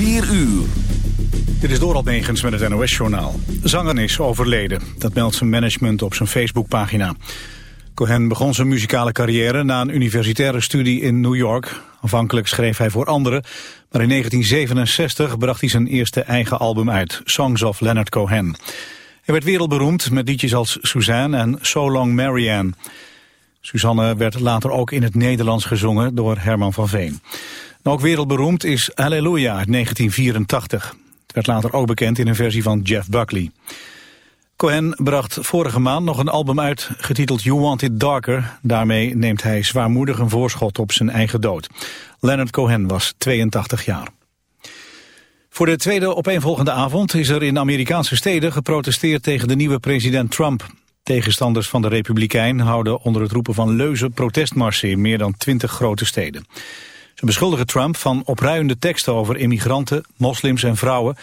4 uur. Dit is Doral Negens met het NOS-journaal. Zanger is overleden. Dat meldt zijn management op zijn Facebookpagina. Cohen begon zijn muzikale carrière na een universitaire studie in New York. Afhankelijk schreef hij voor anderen, maar in 1967 bracht hij zijn eerste eigen album uit, Songs of Leonard Cohen. Hij werd wereldberoemd met liedjes als Suzanne en So Long Marianne. Suzanne werd later ook in het Nederlands gezongen door Herman van Veen. Ook wereldberoemd is Hallelujah uit 1984. Het werd later ook bekend in een versie van Jeff Buckley. Cohen bracht vorige maand nog een album uit getiteld You Want It Darker. Daarmee neemt hij zwaarmoedig een voorschot op zijn eigen dood. Leonard Cohen was 82 jaar. Voor de tweede opeenvolgende avond is er in Amerikaanse steden geprotesteerd tegen de nieuwe president Trump. Tegenstanders van de Republikein houden onder het roepen van leuzen protestmarsen in meer dan 20 grote steden. Ze beschuldigen Trump van opruiende teksten over immigranten, moslims en vrouwen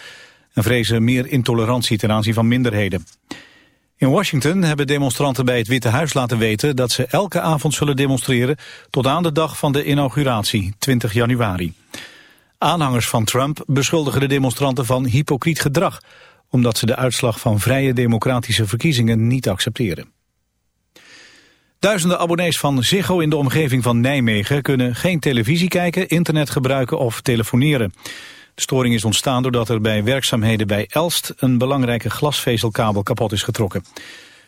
en vrezen meer intolerantie ten aanzien van minderheden. In Washington hebben demonstranten bij het Witte Huis laten weten dat ze elke avond zullen demonstreren tot aan de dag van de inauguratie, 20 januari. Aanhangers van Trump beschuldigen de demonstranten van hypocriet gedrag, omdat ze de uitslag van vrije democratische verkiezingen niet accepteren. Duizenden abonnees van Ziggo in de omgeving van Nijmegen kunnen geen televisie kijken, internet gebruiken of telefoneren. De storing is ontstaan doordat er bij werkzaamheden bij Elst een belangrijke glasvezelkabel kapot is getrokken.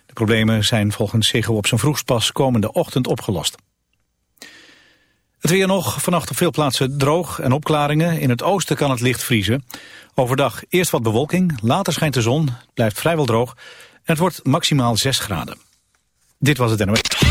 De problemen zijn volgens Ziggo op zijn vroegst pas komende ochtend opgelost. Het weer nog, vannacht op veel plaatsen droog en opklaringen. In het oosten kan het licht vriezen. Overdag eerst wat bewolking, later schijnt de zon, het blijft vrijwel droog... en het wordt maximaal 6 graden. Dit was het NOS.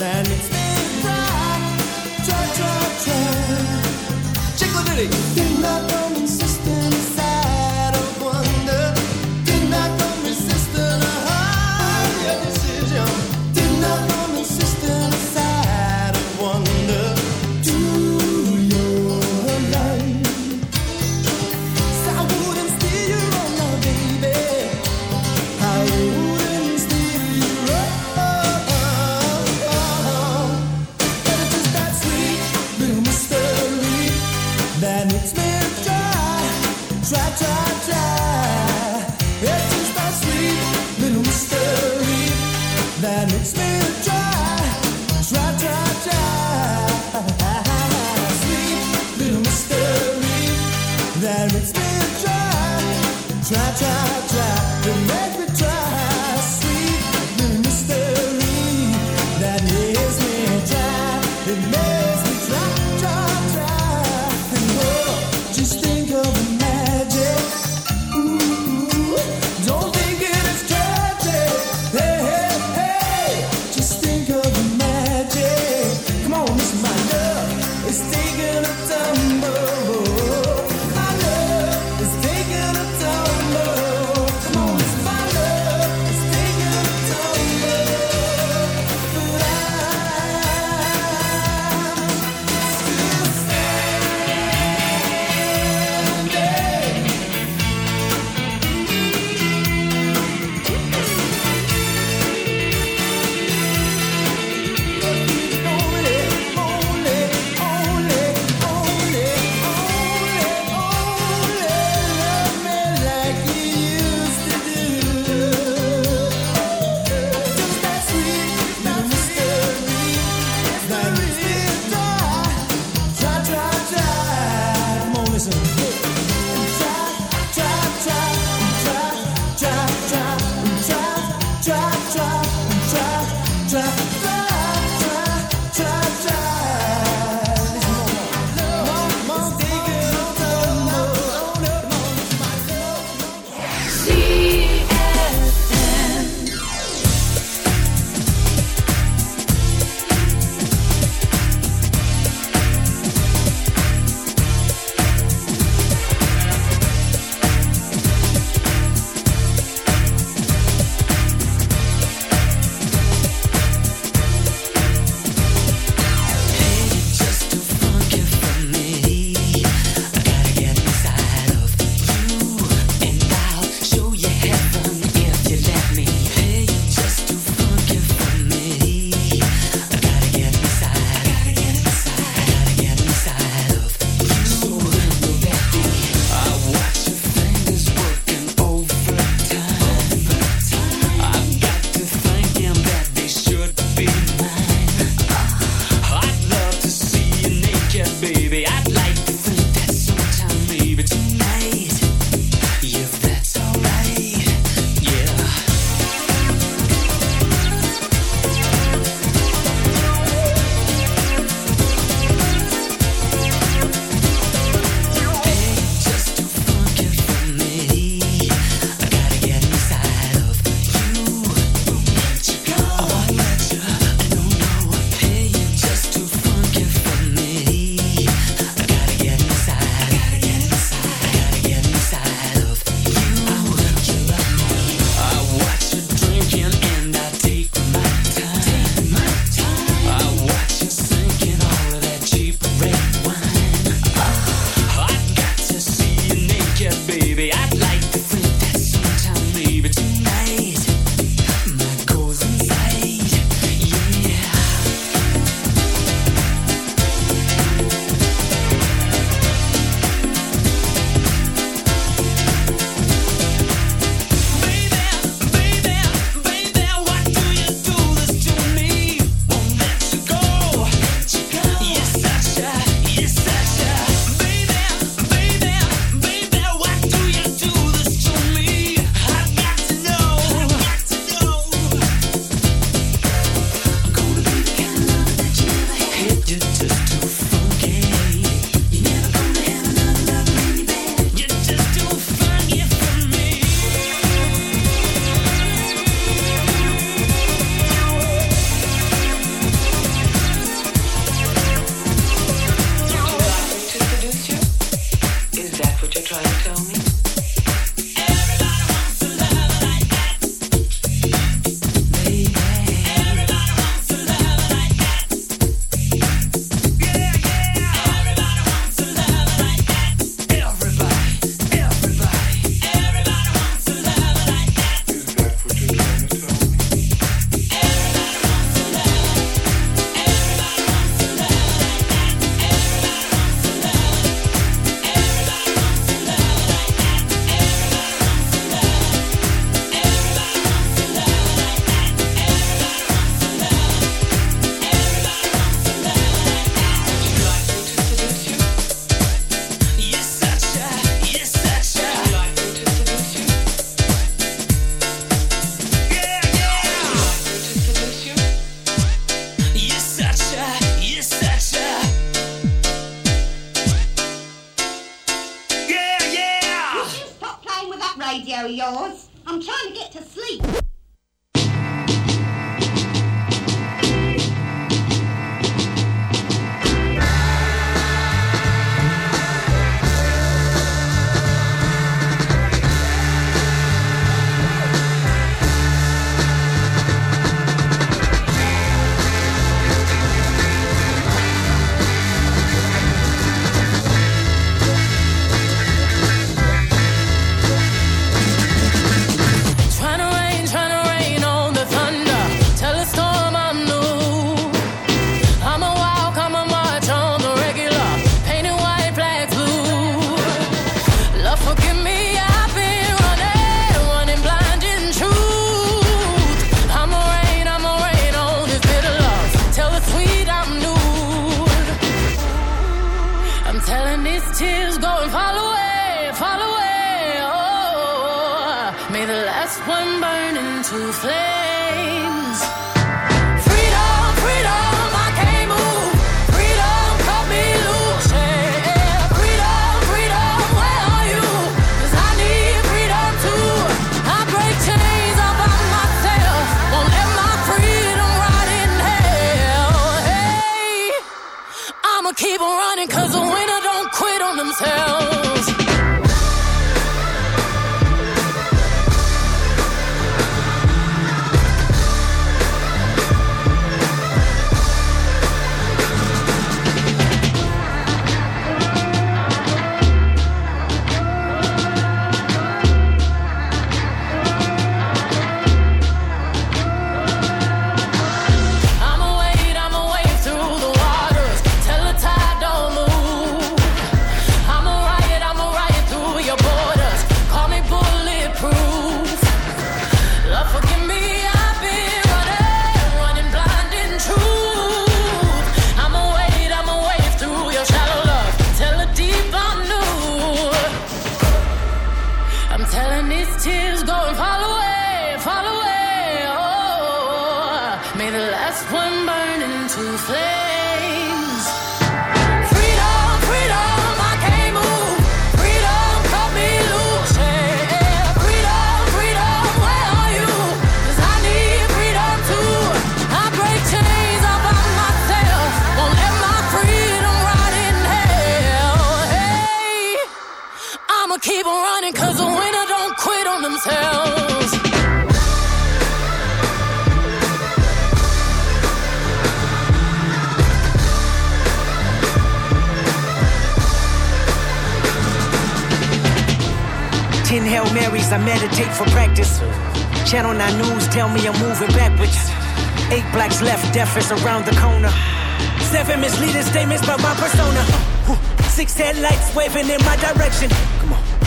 Then it's big rock, cha cha cha, ding. tape for practice. Channel 9 News tell me I'm moving backwards. Eight blacks left, deaf is around the corner. Seven misleading statements by my persona. Six headlights waving in my direction.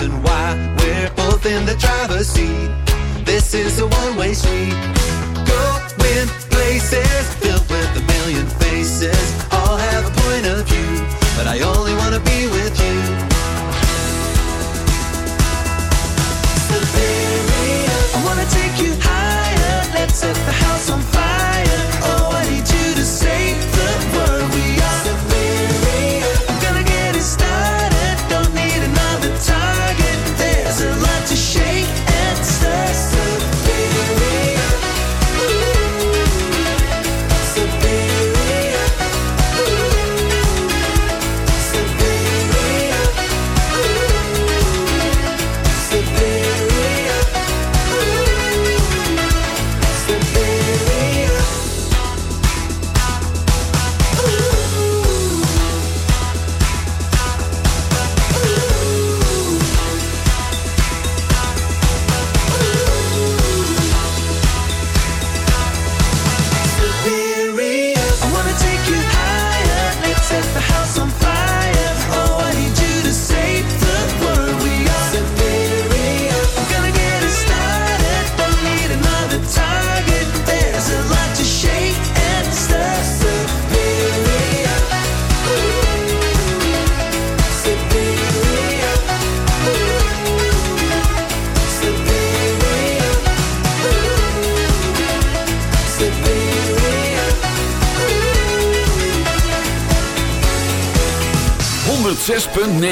reason why we're both in the driver's seat. This is a one way street. Go win.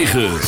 106.9